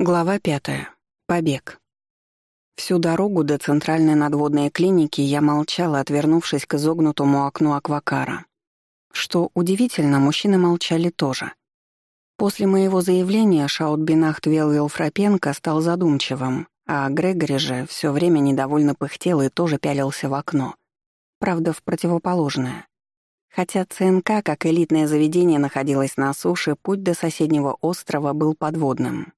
Глава пятая. Побег. Всю дорогу до центральной надводной клиники я молчала, отвернувшись к изогнутому окну аквакара. Что удивительно, мужчины молчали тоже. После моего заявления Шаутбинахт Велвил Фрапенко стал задумчивым, а Грегори же все время недовольно пыхтел и тоже пялился в окно. Правда, в противоположное. Хотя ЦНК, как элитное заведение, находилось на суше, путь до соседнего острова был подводным.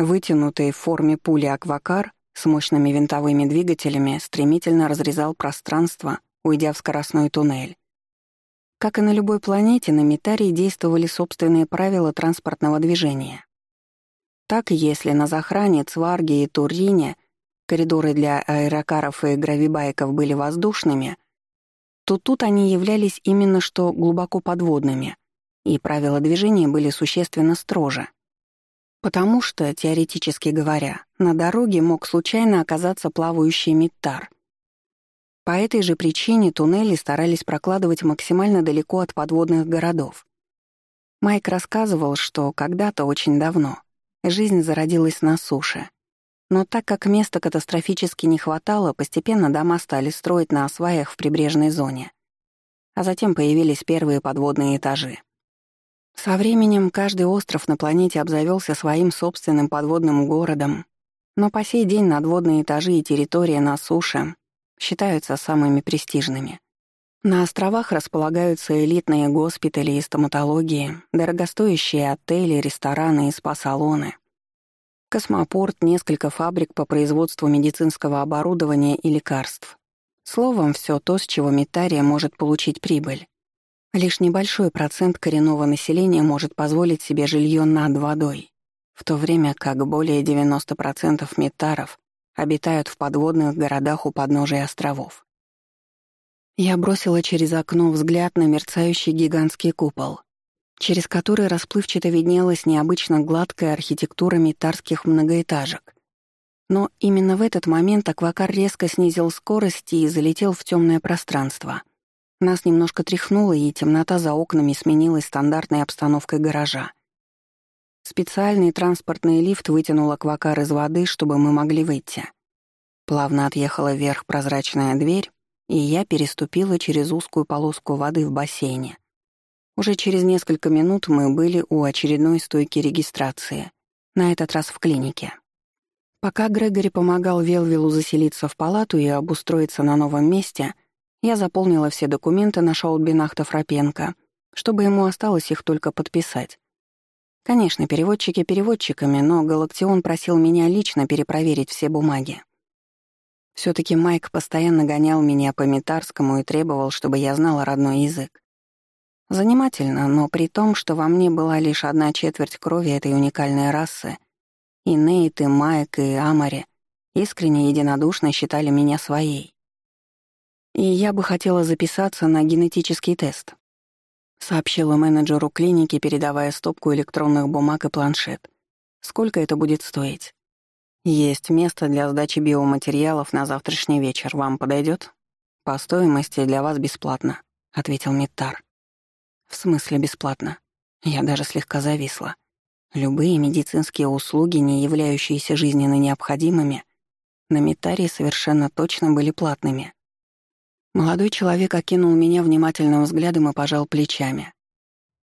Вытянутый в форме пули аквакар с мощными винтовыми двигателями стремительно разрезал пространство, уйдя в скоростной туннель. Как и на любой планете, на Митарии действовали собственные правила транспортного движения. Так, если на Захране, Цварге и Турине коридоры для аэрокаров и гравибайков были воздушными, то тут они являлись именно что глубоко подводными, и правила движения были существенно строже — Потому что, теоретически говоря, на дороге мог случайно оказаться плавающий Миттар. По этой же причине туннели старались прокладывать максимально далеко от подводных городов. Майк рассказывал, что когда-то очень давно жизнь зародилась на суше. Но так как места катастрофически не хватало, постепенно дома стали строить на сваях в прибрежной зоне. А затем появились первые подводные этажи. Со временем каждый остров на планете обзавелся своим собственным подводным городом, но по сей день надводные этажи и территория на суше считаются самыми престижными. На островах располагаются элитные госпитали и стоматологии, дорогостоящие отели, рестораны и спа-салоны. Космопорт, несколько фабрик по производству медицинского оборудования и лекарств. Словом, все то, с чего Метария может получить прибыль. Лишь небольшой процент коренного населения может позволить себе жилье над водой, в то время как более 90% метаров обитают в подводных городах у подножия островов. Я бросила через окно взгляд на мерцающий гигантский купол, через который расплывчато виднелась необычно гладкая архитектура метарских многоэтажек. Но именно в этот момент аквакар резко снизил скорость и залетел в темное пространство — нас немножко тряхнуло, и темнота за окнами сменилась стандартной обстановкой гаража. Специальный транспортный лифт вытянул аквакар из воды, чтобы мы могли выйти. Плавно отъехала вверх прозрачная дверь, и я переступила через узкую полоску воды в бассейне. Уже через несколько минут мы были у очередной стойки регистрации, на этот раз в клинике. Пока Грегори помогал Велвилу заселиться в палату и обустроиться на новом месте — я заполнила все документы на Шаутбинахта Фрапенко, чтобы ему осталось их только подписать. Конечно, переводчики переводчиками, но Галактион просил меня лично перепроверить все бумаги. все таки Майк постоянно гонял меня по Митарскому и требовал, чтобы я знала родной язык. Занимательно, но при том, что во мне была лишь одна четверть крови этой уникальной расы, и Нейт, и Майк, и Амари искренне единодушно считали меня своей. И я бы хотела записаться на генетический тест», — сообщила менеджеру клиники, передавая стопку электронных бумаг и планшет. «Сколько это будет стоить?» «Есть место для сдачи биоматериалов на завтрашний вечер. Вам подойдет? «По стоимости для вас бесплатно», — ответил Миттар. «В смысле бесплатно?» Я даже слегка зависла. Любые медицинские услуги, не являющиеся жизненно необходимыми, на Митаре совершенно точно были платными. Молодой человек окинул меня внимательным взглядом и пожал плечами.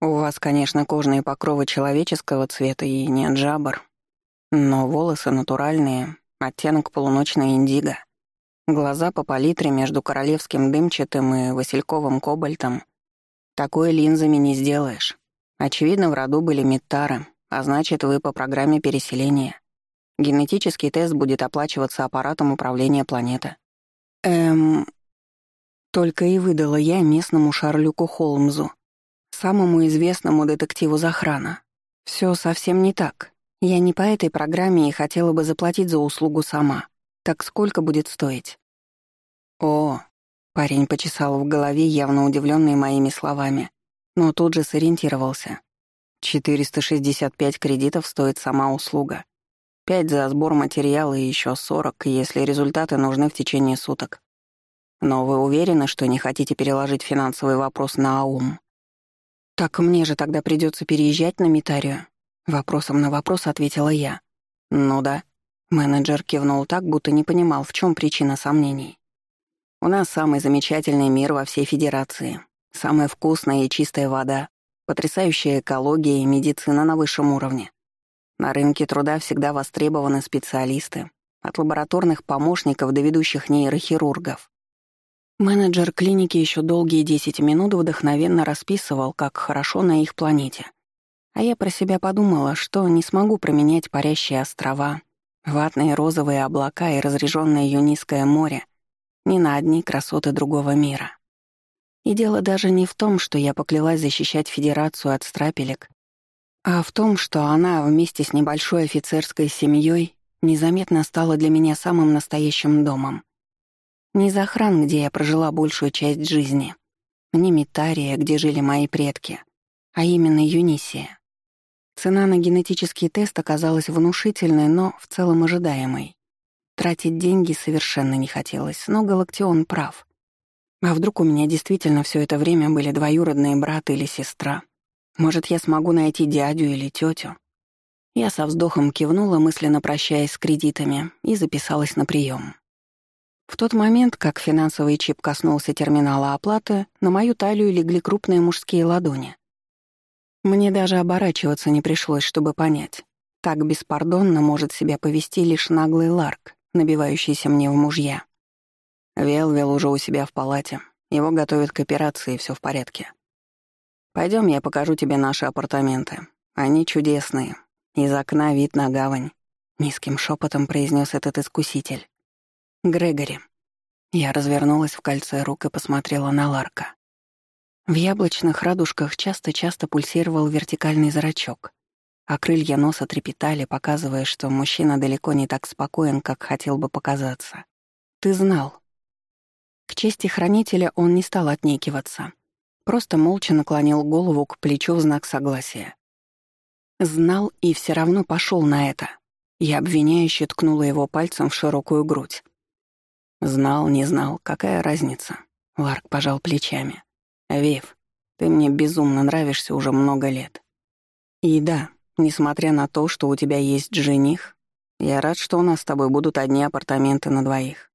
«У вас, конечно, кожные покровы человеческого цвета и не джабр, но волосы натуральные, оттенок полуночной индиго, глаза по палитре между королевским дымчатым и васильковым кобальтом. Такое линзами не сделаешь. Очевидно, в роду были метары, а значит, вы по программе переселения. Генетический тест будет оплачиваться аппаратом управления планеты». «Эм, только и выдала я местному Шарлюку Холмзу, самому известному детективу Захрана. Все совсем не так. Я не по этой программе и хотела бы заплатить за услугу сама. Так сколько будет стоить? О, парень почесал в голове, явно удивленный моими словами, но тут же сориентировался. 465 кредитов стоит сама услуга. Пять за сбор материала и еще 40, если результаты нужны в течение суток. Но вы уверены, что не хотите переложить финансовый вопрос на АУМ? Так мне же тогда придется переезжать на Митарию. Вопросом на вопрос ответила я. «Ну да». Менеджер кивнул так, будто не понимал, в чем причина сомнений. «У нас самый замечательный мир во всей Федерации. Самая вкусная и чистая вода, потрясающая экология и медицина на высшем уровне. На рынке труда всегда востребованы специалисты, от лабораторных помощников до ведущих нейрохирургов. Менеджер клиники еще долгие 10 минут вдохновенно расписывал, как хорошо на их планете — а я про себя подумала, что не смогу променять парящие острова, ватные розовые облака и разреженное юнийское море ни на одни красоты другого мира. И дело даже не в том, что я поклялась защищать Федерацию от страпелек, а в том, что она вместе с небольшой офицерской семьей незаметно стала для меня самым настоящим домом. Не Захран, где я прожила большую часть жизни, не Митария, где жили мои предки, а именно Юнисия. Цена на генетический тест оказалась внушительной, но в целом ожидаемой. Тратить деньги совершенно не хотелось, но Галактион прав. А вдруг у меня действительно все это время были двоюродные брат или сестра? Может, я смогу найти дядю или тетю? Я со вздохом кивнула, мысленно прощаясь с кредитами, и записалась на прием. В тот момент, как финансовый чип коснулся терминала оплаты, на мою талию легли крупные мужские ладони. Мне даже оборачиваться не пришлось, чтобы понять. Так беспардонно может себя повести лишь наглый Ларк, набивающийся мне в мужья. Велвел уже у себя в палате. Его готовят к операции, все в порядке. Пойдем, я покажу тебе наши апартаменты. Они чудесные. Из окна вид на гавань. Низким шепотом произнес этот искуситель. Грегори. Я развернулась в кольце рук и посмотрела на Ларка. В яблочных радужках часто-часто пульсировал вертикальный зрачок, а крылья носа трепетали, показывая, что мужчина далеко не так спокоен, как хотел бы показаться. «Ты знал». К чести хранителя он не стал отнекиваться. Просто молча наклонил голову к плечу в знак согласия. Знал и все равно пошел на это. Я обвиняюще ткнула его пальцем в широкую грудь. Знал, не знал, какая разница. Ларк пожал плечами. Вив, ты мне безумно нравишься уже много лет. И да, несмотря на то, что у тебя есть жених, я рад, что у нас с тобой будут одни апартаменты на двоих.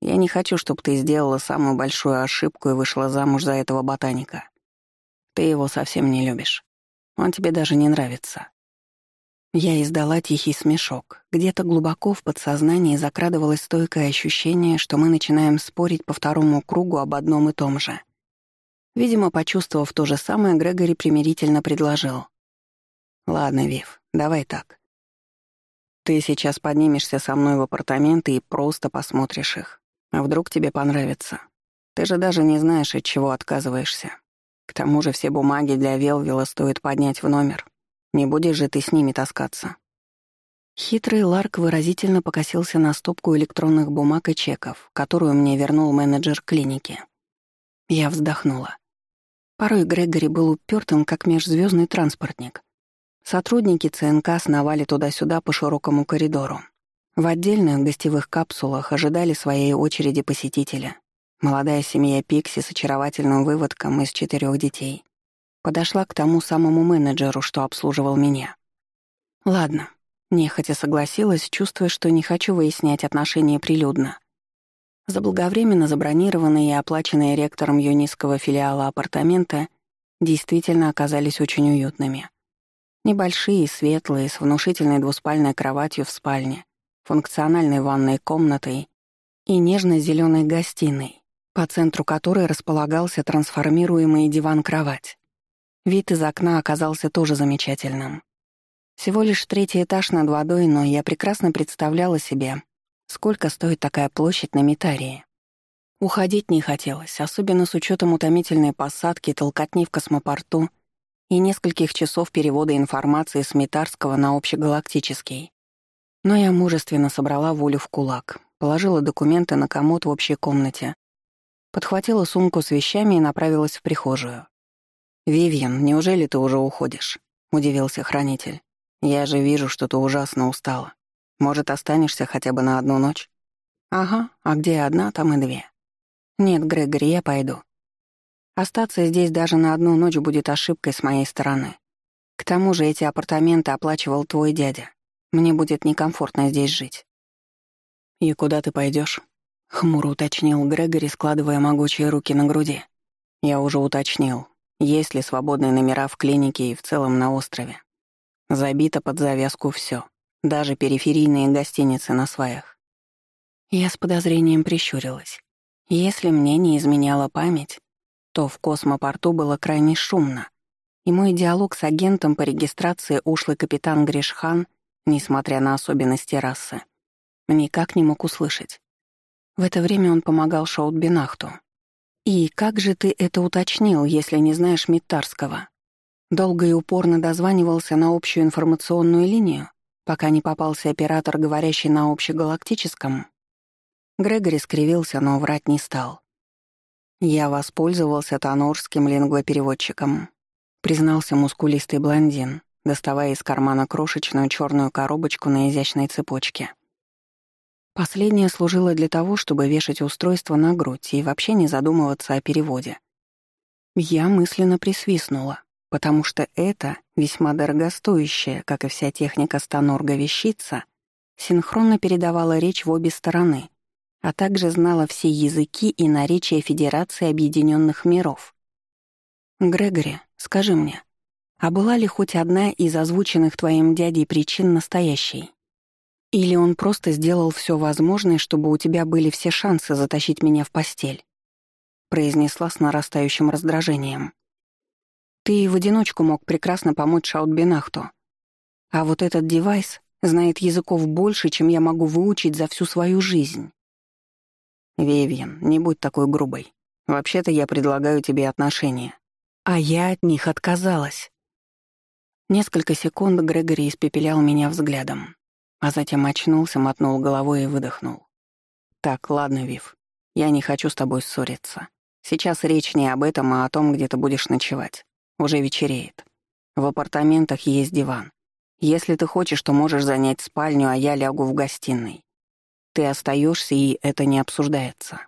Я не хочу, чтобы ты сделала самую большую ошибку и вышла замуж за этого ботаника. Ты его совсем не любишь. Он тебе даже не нравится. Я издала тихий смешок. Где-то глубоко в подсознании закрадывалось стойкое ощущение, что мы начинаем спорить по второму кругу об одном и том же — Видимо, почувствовав то же самое, Грегори примирительно предложил. «Ладно, Вив, давай так. Ты сейчас поднимешься со мной в апартаменты и просто посмотришь их. А вдруг тебе понравится? Ты же даже не знаешь, от чего отказываешься. К тому же все бумаги для Велвила стоит поднять в номер. Не будешь же ты с ними таскаться». Хитрый Ларк выразительно покосился на стопку электронных бумаг и чеков, которую мне вернул менеджер клиники. Я вздохнула. Порой Грегори был упертым, как межзвездный транспортник. Сотрудники ЦНК сновали туда-сюда по широкому коридору. В отдельных гостевых капсулах ожидали своей очереди посетителя. Молодая семья Пикси с очаровательным выводком из четырех детей подошла к тому самому менеджеру, что обслуживал меня. Ладно, нехотя согласилась, чувствуя, что не хочу выяснять отношения прилюдно. Заблаговременно забронированные и оплаченные ректором юнийского филиала апартаменты действительно оказались очень уютными. Небольшие, светлые, с внушительной двуспальной кроватью в спальне, функциональной ванной комнатой и нежно зеленой гостиной, по центру которой располагался трансформируемый диван-кровать. Вид из окна оказался тоже замечательным. Всего лишь третий этаж над водой, но я прекрасно представляла себе, Сколько стоит такая площадь на Митарии? Уходить не хотелось, особенно с учетом утомительной посадки, толкотни в космопорту и нескольких часов перевода информации с Митарского на общегалактический. Но я мужественно собрала волю в кулак, положила документы на комод в общей комнате, подхватила сумку с вещами и направилась в прихожую. «Вивьен, неужели ты уже уходишь?» — удивился хранитель. «Я же вижу, что ты ужасно устала. Может, останешься хотя бы на одну ночь? Ага, а где одна, там и две. Нет, Грегори, я пойду. Остаться здесь даже на одну ночь будет ошибкой с моей стороны. К тому же эти апартаменты оплачивал твой дядя. Мне будет некомфортно здесь жить». «И куда ты пойдешь? хмуро уточнил Грегори, складывая могучие руки на груди. «Я уже уточнил, есть ли свободные номера в клинике и в целом на острове. Забито под завязку все, даже периферийные гостиницы на сваях. Я с подозрением прищурилась. Если мне не изменяла память, то в космопорту было крайне шумно, и мой диалог с агентом по регистрации ушлый капитан Гришхан, несмотря на особенности расы, никак не мог услышать. В это время он помогал Шаутбинахту, «И как же ты это уточнил, если не знаешь Миттарского?» Долго и упорно дозванивался на общую информационную линию, пока не попался оператор, говорящий на общегалактическом. Грегори скривился, но врать не стал. «Я воспользовался тонорским лингвопереводчиком», признался мускулистый блондин, доставая из кармана крошечную черную коробочку на изящной цепочке. Последнее служило для того, чтобы вешать устройство на грудь и вообще не задумываться о переводе. Я мысленно присвистнула, потому что это весьма дорогостоящая, как и вся техника станорга вещица, синхронно передавала речь в обе стороны, а также знала все языки и наречия Федерации Объединенных Миров. «Грегори, скажи мне, а была ли хоть одна из озвученных твоим дядей причин настоящей?» Или он просто сделал все возможное, чтобы у тебя были все шансы затащить меня в постель?» произнесла с нарастающим раздражением. «Ты в одиночку мог прекрасно помочь Шаутбинахту. А вот этот девайс знает языков больше, чем я могу выучить за всю свою жизнь». «Вивьен, не будь такой грубой. Вообще-то я предлагаю тебе отношения». А я от них отказалась. Несколько секунд Грегори испепелял меня взглядом, а затем очнулся, мотнул головой и выдохнул. «Так, ладно, Вив, я не хочу с тобой ссориться. Сейчас речь не об этом, а о том, где ты будешь ночевать. Уже вечереет. В апартаментах есть диван. Если ты хочешь, то можешь занять спальню, а я лягу в гостиной. Ты остаешься, и это не обсуждается».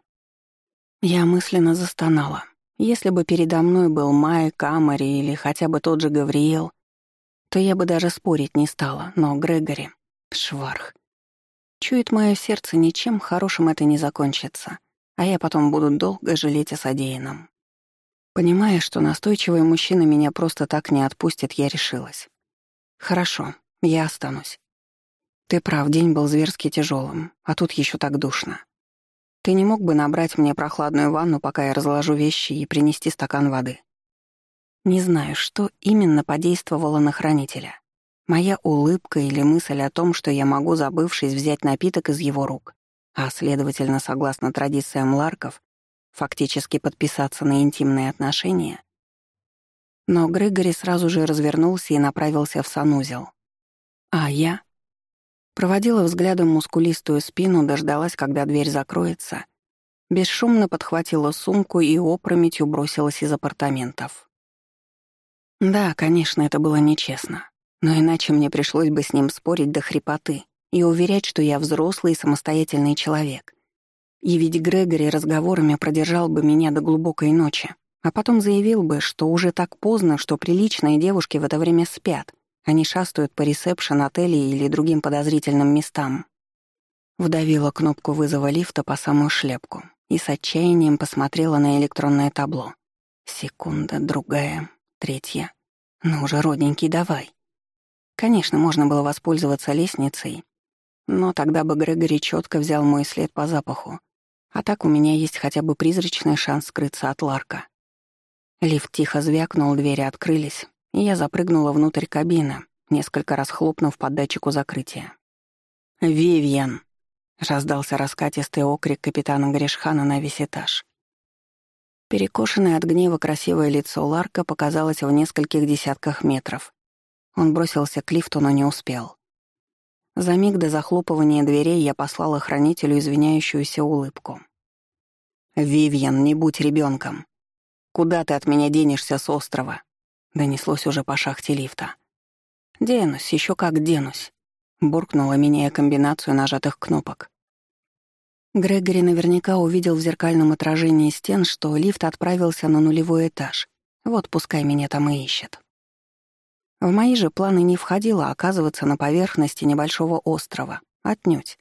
Я мысленно застонала. Если бы передо мной был Майк, Камари или хотя бы тот же Гавриэл, то я бы даже спорить не стала, но Грегори... Шварх. Чует мое сердце, ничем хорошим это не закончится, а я потом буду долго жалеть о содеянном. Понимая, что настойчивый мужчина меня просто так не отпустит, я решилась. Хорошо, я останусь. Ты прав, день был зверски тяжелым, а тут еще так душно. Ты не мог бы набрать мне прохладную ванну, пока я разложу вещи, и принести стакан воды? Не знаю, что именно подействовало на хранителя. Моя улыбка или мысль о том, что я могу, забывшись, взять напиток из его рук, а, следовательно, согласно традициям Ларков, фактически подписаться на интимные отношения. Но Грегори сразу же развернулся и направился в санузел. А я проводила взглядом мускулистую спину, дождалась, когда дверь закроется, бесшумно подхватила сумку и опрометью бросилась из апартаментов. Да, конечно, это было нечестно. Но иначе мне пришлось бы с ним спорить до хрипоты и уверять, что я взрослый и самостоятельный человек. И ведь Грегори разговорами продержал бы меня до глубокой ночи, а потом заявил бы, что уже так поздно, что приличные девушки в это время спят, они шастают по ресепшн отелей или другим подозрительным местам. Вдавила кнопку вызова лифта по самую шляпку и с отчаянием посмотрела на электронное табло. Секунда, другая, третья. Ну уже, родненький, давай. Конечно, можно было воспользоваться лестницей, но тогда бы Грегори четко взял мой след по запаху, а так у меня есть хотя бы призрачный шанс скрыться от Ларка. Лифт тихо звякнул, двери открылись, и я запрыгнула внутрь кабины, несколько раз хлопнув по датчику закрытия. «Вивьен!» — раздался раскатистый окрик капитана Гришхана на весь этаж. Перекошенное от гнева красивое лицо Ларка показалось в нескольких десятках метров. Он бросился к лифту, но не успел. За миг до захлопывания дверей я послала хранителю извиняющуюся улыбку. «Вивьен, не будь ребенком. Куда ты от меня денешься с острова?» Донеслось уже по шахте лифта. «Денусь, еще как денусь», — буркнула, меняя комбинацию нажатых кнопок. Грегори наверняка увидел в зеркальном отражении стен, что лифт отправился на нулевой этаж. Вот пускай меня там и ищет. В мои же планы не входило оказываться на поверхности небольшого острова. Отнюдь.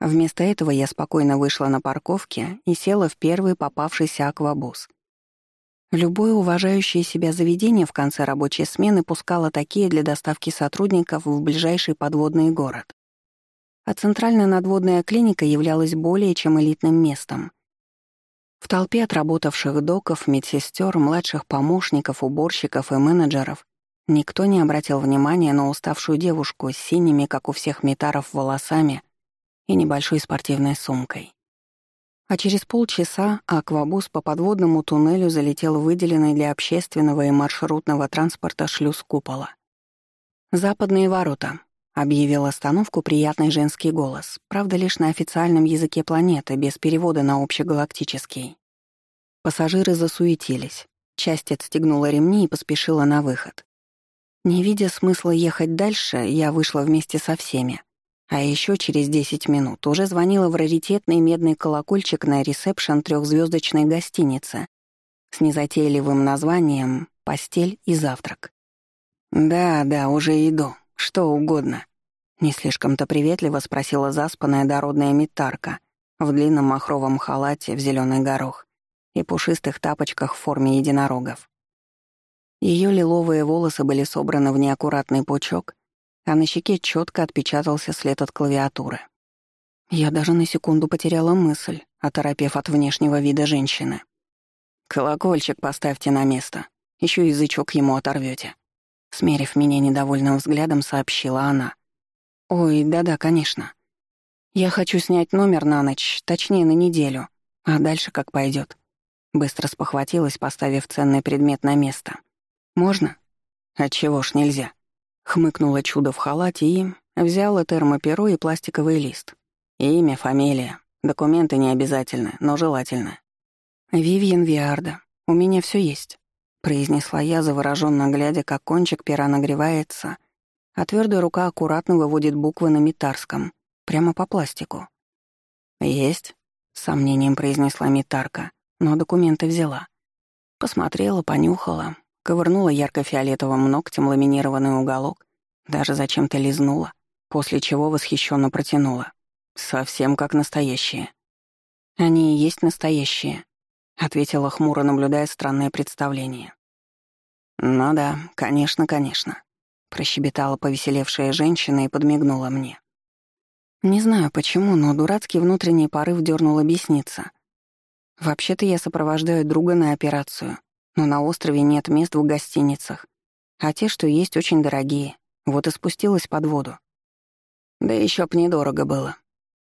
Вместо этого я спокойно вышла на парковке и села в первый попавшийся аквабус. Любое уважающее себя заведение в конце рабочей смены пускало такие для доставки сотрудников в ближайший подводный город. А центральная надводная клиника являлась более чем элитным местом. В толпе отработавших доков, медсестер, младших помощников, уборщиков и менеджеров никто не обратил внимания на уставшую девушку с синими, как у всех метаров, волосами и небольшой спортивной сумкой. А через полчаса аквабус по подводному туннелю залетел выделенный для общественного и маршрутного транспорта шлюз купола. «Западные ворота», — объявил остановку приятный женский голос, правда, лишь на официальном языке планеты, без перевода на общегалактический. Пассажиры засуетились. Часть отстегнула ремни и поспешила на выход. Не видя смысла ехать дальше, я вышла вместе со всеми, а еще через 10 минут уже звонила в раритетный медный колокольчик на ресепшн трехзвездочной гостиницы с незатейливым названием «Постель и завтрак». «Да, да, уже иду. Что угодно». Не слишком-то приветливо спросила заспанная дородная метарка в длинном махровом халате в зеленый горох и пушистых тапочках в форме единорогов. Ее лиловые волосы были собраны в неаккуратный пучок, а на щеке четко отпечатался след от клавиатуры. Я даже на секунду потеряла мысль, оторопев от внешнего вида женщины. «Колокольчик поставьте на место, еще язычок ему оторвете. Смерив меня недовольным взглядом, сообщила она. «Ой, да-да, конечно. Я хочу снять номер на ночь, точнее, на неделю, а дальше как пойдет. Быстро спохватилась, поставив ценный предмет на место. «Можно?» «Отчего ж нельзя?» Хмыкнула чудо в халате и взяла термоперо и пластиковый лист. Имя, фамилия. Документы не обязательны, но желательно. «Вивьен Виарда. У меня все есть», — произнесла я, завороженно глядя, как кончик пера нагревается, а твердая рука аккуратно выводит буквы на метарском, прямо по пластику. «Есть», — с сомнением произнесла метарка, но документы взяла. Посмотрела, понюхала, ковырнула ярко-фиолетовым ногтем ламинированный уголок, даже зачем-то лизнула, после чего восхищенно протянула. «Совсем как настоящие». «Они и есть настоящие», — ответила хмуро, наблюдая странное представление. «Ну да, конечно, конечно», — прощебетала повеселевшая женщина и подмигнула мне. Не знаю почему, но дурацкий внутренний порыв дернул объясниться. Вообще-то я сопровождаю друга на операцию, но на острове нет мест в гостиницах, а те, что есть, очень дорогие. Вот и спустилась под воду. Да еще б недорого было.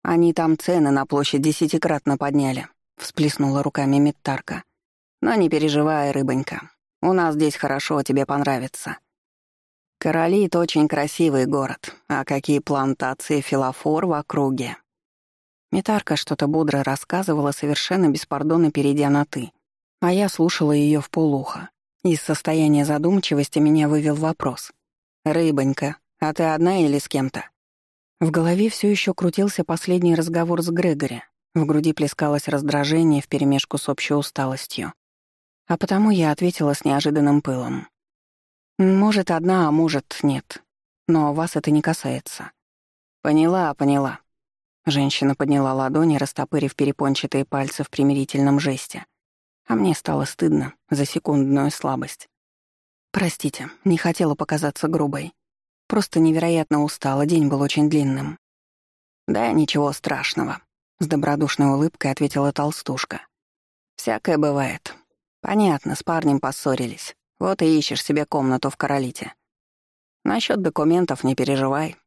Они там цены на площадь десятикратно подняли, всплеснула руками Миттарка. Но не переживай, рыбонька. У нас здесь хорошо, тебе понравится. Королит — очень красивый город, а какие плантации филофор в округе. Митарка что-то бодро рассказывала, совершенно беспардонно перейдя на «ты», а я слушала ее в полухо. Из состояния задумчивости меня вывел вопрос. «Рыбонька, а ты одна или с кем-то?» В голове все еще крутился последний разговор с Грегори. В груди плескалось раздражение вперемешку с общей усталостью. А потому я ответила с неожиданным пылом. «Может, одна, а может, нет. Но вас это не касается». «Поняла, поняла». Женщина подняла ладони, растопырив перепончатые пальцы в примирительном жесте. А мне стало стыдно за секундную слабость. Простите, не хотела показаться грубой. Просто невероятно устала, день был очень длинным. «Да ничего страшного», — с добродушной улыбкой ответила толстушка. «Всякое бывает. Понятно, с парнем поссорились. Вот и ищешь себе комнату в Королите. Насчет документов не переживай.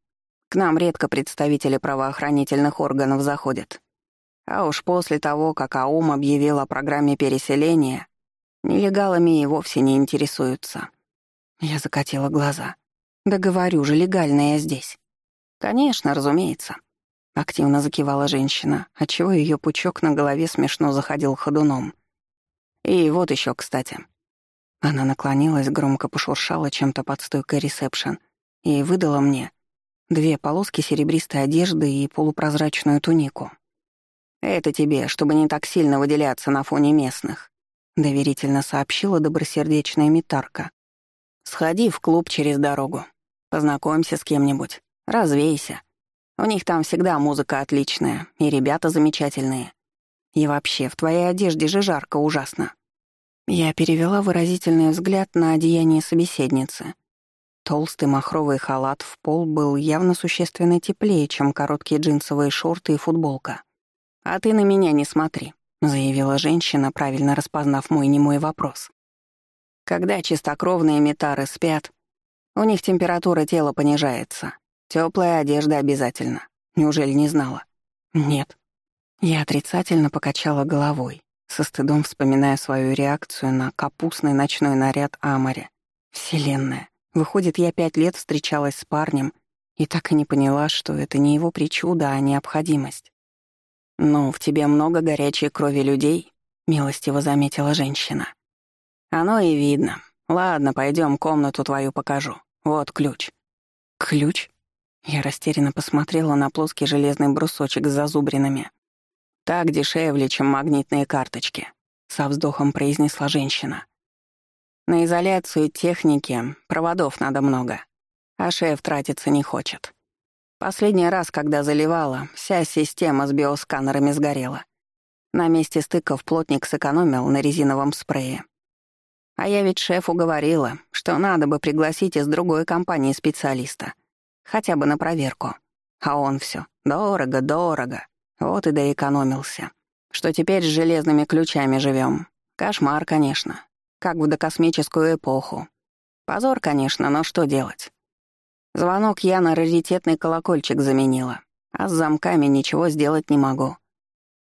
К нам редко представители правоохранительных органов заходят. А уж после того, как АУМ объявил о программе переселения, нелегалами и вовсе не интересуются. Я закатила глаза. «Да говорю же, легально я здесь». «Конечно, разумеется», — активно закивала женщина, отчего ее пучок на голове смешно заходил ходуном. «И вот еще, кстати». Она наклонилась, громко пошуршала чем-то под стойкой ресепшн и выдала мне две полоски серебристой одежды и полупрозрачную тунику. «Это тебе, чтобы не так сильно выделяться на фоне местных», — доверительно сообщила добросердечная метарка, Сходи в клуб через дорогу. Познакомься с кем-нибудь. Развейся. У них там всегда музыка отличная, и ребята замечательные. И вообще, в твоей одежде же жарко ужасно». Я перевела выразительный взгляд на одеяние собеседницы. Толстый махровый халат в пол был явно существенно теплее, чем короткие джинсовые шорты и футболка. «А ты на меня не смотри», — заявила женщина, правильно распознав мой немой вопрос. «Когда чистокровные метары спят, у них температура тела понижается. Теплая одежда обязательно. Неужели не знала?» «Нет». Я отрицательно покачала головой, со стыдом вспоминая свою реакцию на капустный ночной наряд Амари. Вселенная. Выходит, я пять лет встречалась с парнем и так и не поняла, что это не его причуда, а необходимость. «Ну, в тебе много горячей крови людей», — милостиво заметила женщина. «Оно и видно. Ладно, пойдем комнату твою покажу. Вот ключ». «Ключ?» Я растерянно посмотрела на плоский железный брусочек с зазубринами. «Так дешевле, чем магнитные карточки», — со вздохом произнесла женщина. «На изоляцию техники проводов надо много, а шеф тратиться не хочет. Последний раз, когда заливала, вся система с биосканерами сгорела. На месте стыков плотник сэкономил на резиновом спрее. А я ведь шефу говорила, что надо бы пригласить из другой компании специалиста. Хотя бы на проверку. А он все дорого, дорого. Вот и доэкономился. Что теперь с железными ключами живем. Кошмар, конечно. Как в докосмическую эпоху. Позор, конечно, но что делать? Звонок я на раритетный колокольчик заменила, а с замками ничего сделать не могу.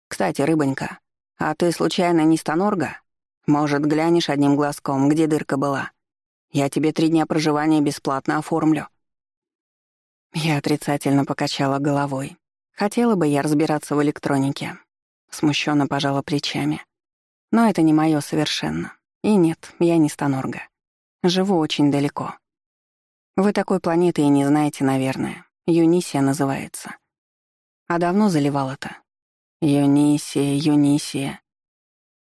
Кстати, рыбонька, а ты случайно не Станорга? Может, глянешь одним глазком, где дырка была? Я тебе три дня проживания бесплатно оформлю». Я отрицательно покачала головой. Хотела бы я разбираться в электронике. Смущенно пожала плечами. Но это не мое совершенно. И нет, я не Станорга. Живу очень далеко. Вы такой планеты и не знаете, наверное. Юнисия называется. А давно заливала-то? Юнисия, Юнисия.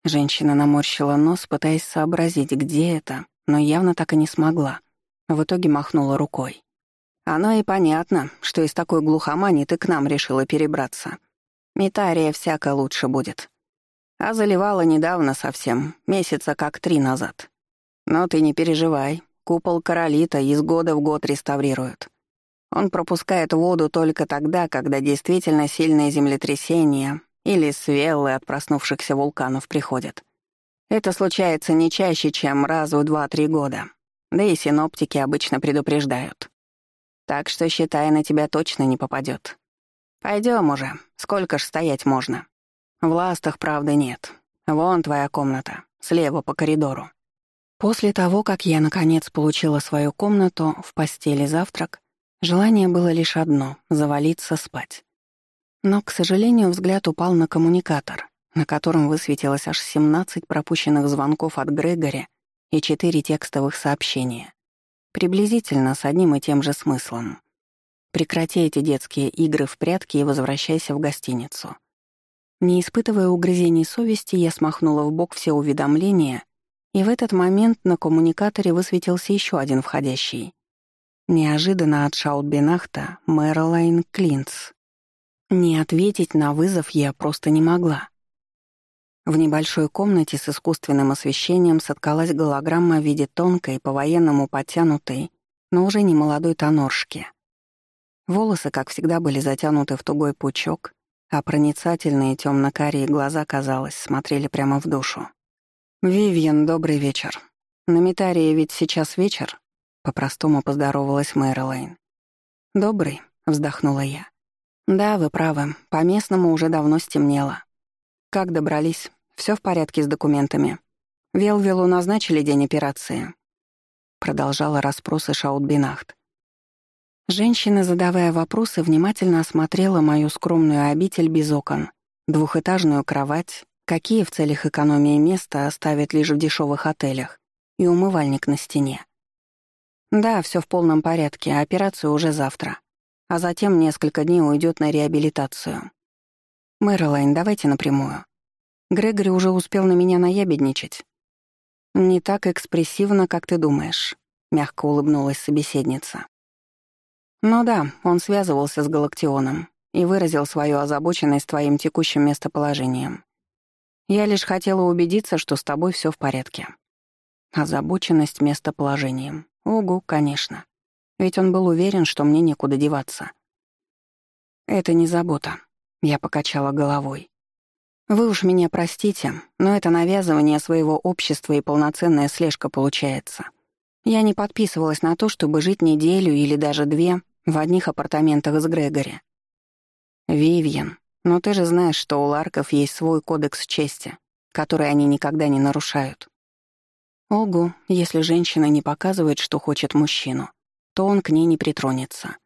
Женщина наморщила нос, пытаясь сообразить, где это, но явно так и не смогла. В итоге махнула рукой. Оно и понятно, что из такой глухомани ты к нам решила перебраться. Метария всяко лучше будет. А заливала недавно совсем, месяца как три назад. Но ты не переживай, Купол королита из года в год реставрируют. Он пропускает воду только тогда, когда действительно сильные землетрясения или свеллы от проснувшихся вулканов приходят. Это случается не чаще, чем раз в два-три года. Да и синоптики обычно предупреждают. Так что, считай, на тебя точно не попадет. Пойдем уже, сколько ж стоять можно. В ластах, правда, нет. Вон твоя комната, слева по коридору. После того, как я, наконец, получила свою комнату, в постели завтрак, желание было лишь одно — завалиться спать. Но, к сожалению, взгляд упал на коммуникатор, на котором высветилось аж 17 пропущенных звонков от Грегори и 4 текстовых сообщения. Приблизительно с одним и тем же смыслом. Прекрати эти детские игры в прятки и возвращайся в гостиницу. Не испытывая угрызений совести, я смахнула в бок все уведомления и в этот момент на коммуникаторе высветился еще один входящий. Неожиданно от Шаутбинахта Мэрилайн Клинц. Не ответить на вызов я просто не могла. В небольшой комнате с искусственным освещением соткалась голограмма в виде тонкой, по-военному подтянутой, но уже не молодой тоноршки. Волосы, как всегда, были затянуты в тугой пучок, а проницательные темно-карие глаза, казалось, смотрели прямо в душу. «Вивьен, добрый вечер. На Митарии ведь сейчас вечер?» По-простому поздоровалась Мэрилайн. «Добрый», — вздохнула я. «Да, вы правы, по-местному уже давно стемнело. Как добрались? Все в порядке с документами? Велвилу назначили день операции?» Продолжала расспросы Шаутбинахт. Женщина, задавая вопросы, внимательно осмотрела мою скромную обитель без окон, двухэтажную кровать, какие в целях экономии места оставят лишь в дешевых отелях, и умывальник на стене. Да, все в полном порядке, операция уже завтра. А затем несколько дней уйдет на реабилитацию. Мэрилайн, давайте напрямую. Грегори уже успел на меня наябедничать. Не так экспрессивно, как ты думаешь. мягко улыбнулась собеседница. Ну да, он связывался с Галактионом и выразил свою озабоченность твоим текущим местоположением. Я лишь хотела убедиться, что с тобой все в порядке. Озабоченность местоположением. Угу, конечно. Ведь он был уверен, что мне некуда деваться. Это не забота. Я покачала головой. Вы уж меня простите, но это навязывание своего общества и полноценная слежка получается. Я не подписывалась на то, чтобы жить неделю или даже две в одних апартаментах с Грегори. Вивьен, но ты же знаешь, что у Ларков есть свой кодекс чести, который они никогда не нарушают. Ого, если женщина не показывает, что хочет мужчину, то он к ней не притронется.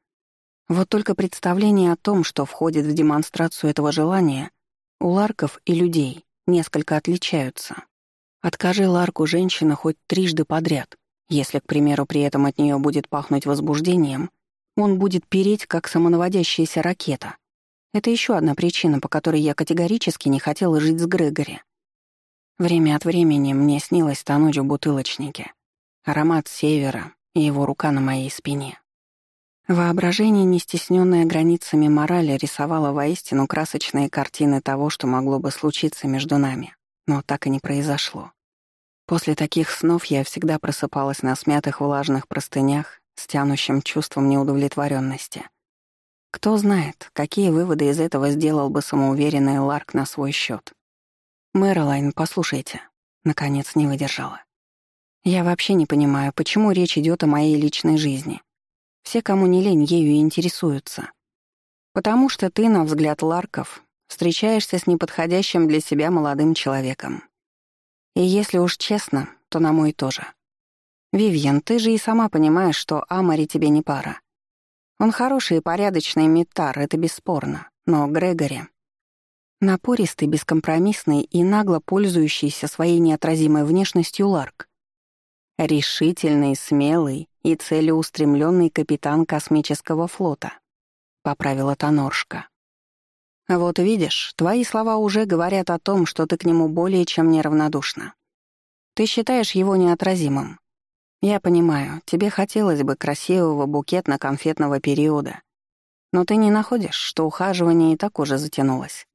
Вот только представление о том, что входит в демонстрацию этого желания, у Ларков и людей несколько отличаются. Откажи Ларку женщина хоть трижды подряд, если, к примеру, при этом от нее будет пахнуть возбуждением, он будет переть, как самонаводящаяся ракета. Это еще одна причина, по которой я категорически не хотела жить с Грегори. Время от времени мне снилось та ночь в бутылочнике. Аромат севера и его рука на моей спине. Воображение, не стесненное границами морали, рисовало воистину красочные картины того, что могло бы случиться между нами, но так и не произошло. После таких снов я всегда просыпалась на смятых влажных простынях с тянущим чувством неудовлетворенности. Кто знает, какие выводы из этого сделал бы самоуверенный Ларк на свой счет. «Мэрилайн, послушайте», — наконец не выдержала. «Я вообще не понимаю, почему речь идет о моей личной жизни. Все, кому не лень, ею интересуются. Потому что ты, на взгляд Ларков, встречаешься с неподходящим для себя молодым человеком. И если уж честно, то на мой тоже. Вивьен, ты же и сама понимаешь, что Амари тебе не пара. Он хороший и порядочный митар, это бесспорно. Но Грегори... Напористый, бескомпромиссный и нагло пользующийся своей неотразимой внешностью Ларк. Решительный, смелый и целеустремленный капитан космического флота. Поправила Тоноршка. Вот видишь, твои слова уже говорят о том, что ты к нему более чем неравнодушна. Ты считаешь его неотразимым. Я понимаю, тебе хотелось бы красивого букетно-конфетного периода. Но ты не находишь, что ухаживание и так уже затянулось.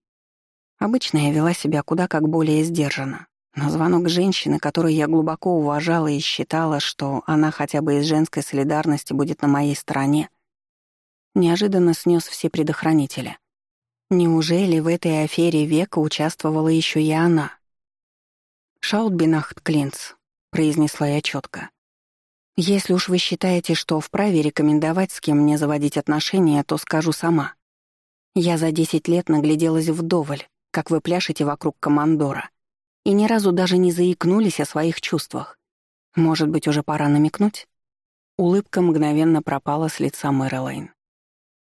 Обычно я вела себя куда как более сдержанно. Но звонок женщины, которую я глубоко уважала и считала, что она хотя бы из женской солидарности будет на моей стороне, неожиданно снес все предохранители. Неужели в этой афере века участвовала еще и она? «Шаутбинахт Клинц», — произнесла я четко. «Если уж вы считаете, что вправе рекомендовать, с кем мне заводить отношения, то скажу сама. Я за десять лет нагляделась вдоволь, как вы пляшете вокруг командора, и ни разу даже не заикнулись о своих чувствах. Может быть, уже пора намекнуть?» Улыбка мгновенно пропала с лица Мэрилайн.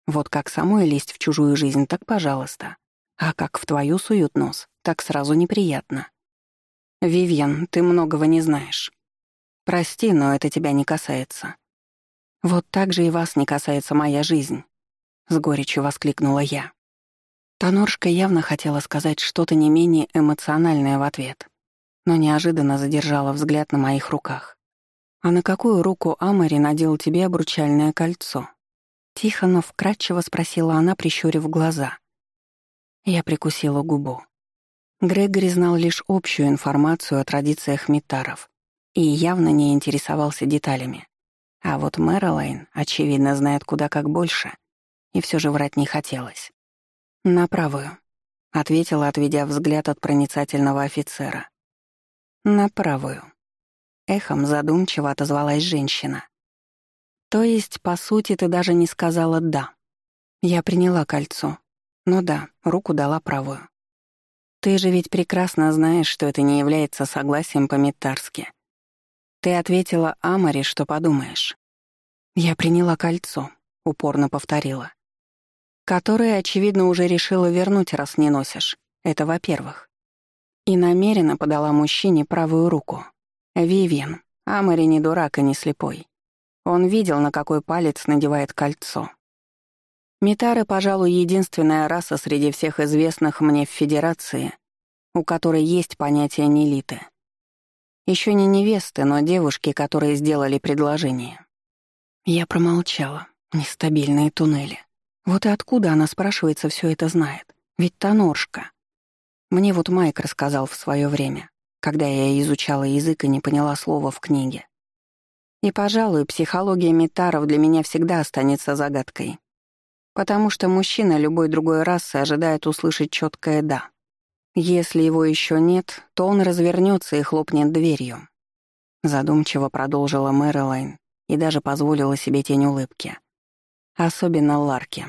Вот как самой лезть в чужую жизнь, так пожалуйста. А как в твою суют нос, так сразу неприятно. Вивьен, ты многого не знаешь. Прости, но это тебя не касается. Вот так же и вас не касается моя жизнь, с горечью воскликнула я. Тоноршка явно хотела сказать что-то не менее эмоциональное в ответ, но неожиданно задержала взгляд на моих руках. «А на какую руку Амари надел тебе обручальное кольцо?» Тихо, но вкратчиво спросила она, прищурив глаза. Я прикусила губу. Грегори знал лишь общую информацию о традициях митаров и явно не интересовался деталями. А вот Мэрилайн, очевидно, знает куда как больше, и все же врать не хотелось. «На правую», — ответила, отведя взгляд от проницательного офицера. «На правую». Эхом задумчиво отозвалась женщина. То есть, по сути, ты даже не сказала «да». Я приняла кольцо. Ну да, руку дала правую. Ты же ведь прекрасно знаешь, что это не является согласием по-метарски. Ты ответила Амаре, что подумаешь. Я приняла кольцо, упорно повторила. Которое, очевидно, уже решила вернуть, раз не носишь. Это во-первых. И намеренно подала мужчине правую руку. Вивиан, Амари не дурак и не слепой. Он видел, на какой палец надевает кольцо. Митары, пожалуй, единственная раса среди всех известных мне в Федерации, у которой есть понятие нелиты. Еще не невесты, но девушки, которые сделали предложение. Я промолчала. Нестабильные туннели. Вот и откуда она, спрашивается, все это знает? Ведь Тоноршка. Мне вот Майк рассказал в свое время, когда я изучала язык и не поняла слова в книге. И, пожалуй, психология метаров для меня всегда останется загадкой. Потому что мужчина любой другой расы ожидает услышать четкое «да». Если его еще нет, то он развернется и хлопнет дверью. Задумчиво продолжила Мэрилайн и даже позволила себе тень улыбки. Особенно Ларки.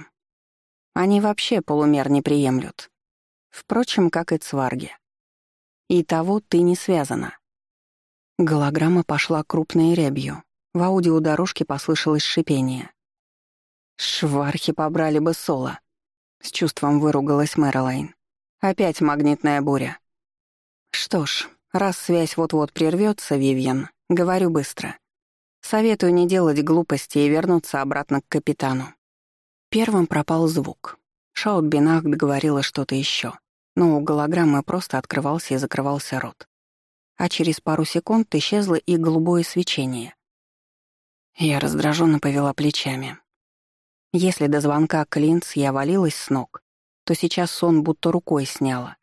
Они вообще полумер не приемлют. Впрочем, как и цварги. И того ты не связана. Голограмма пошла крупной рябью. В аудиодорожке послышалось шипение. «Швархи побрали бы соло», — с чувством выругалась Мэрилайн. «Опять магнитная буря». «Что ж, раз связь вот-вот прервется, Вивьен, говорю быстро. Советую не делать глупости и вернуться обратно к капитану». Первым пропал звук. Шаутбинах говорила что-то еще, но у голограммы просто открывался и закрывался рот. А через пару секунд исчезло и голубое свечение. Я раздраженно повела плечами. Если до звонка Клинц я валилась с ног, то сейчас сон будто рукой сняла.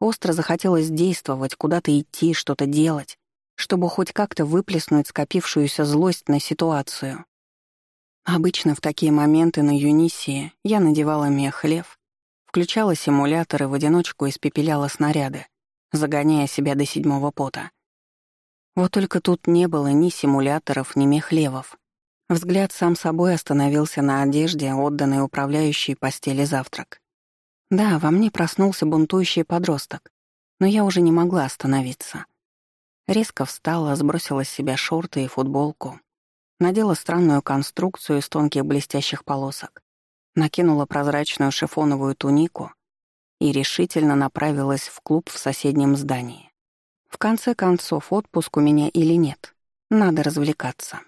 Остро захотелось действовать, куда-то идти, что-то делать, чтобы хоть как-то выплеснуть скопившуюся злость на ситуацию. Обычно в такие моменты на Юнисии я надевала мех лев, включала симуляторы в одиночку испепеляла снаряды, загоняя себя до седьмого пота. Вот только тут не было ни симуляторов, ни мехлевов. Взгляд сам собой остановился на одежде, отданной управляющей постели завтрак. Да, во мне проснулся бунтующий подросток, но я уже не могла остановиться. Резко встала, сбросила с себя шорты и футболку, надела странную конструкцию из тонких блестящих полосок, накинула прозрачную шифоновую тунику и решительно направилась в клуб в соседнем здании. В конце концов, отпуск у меня или нет, надо развлекаться.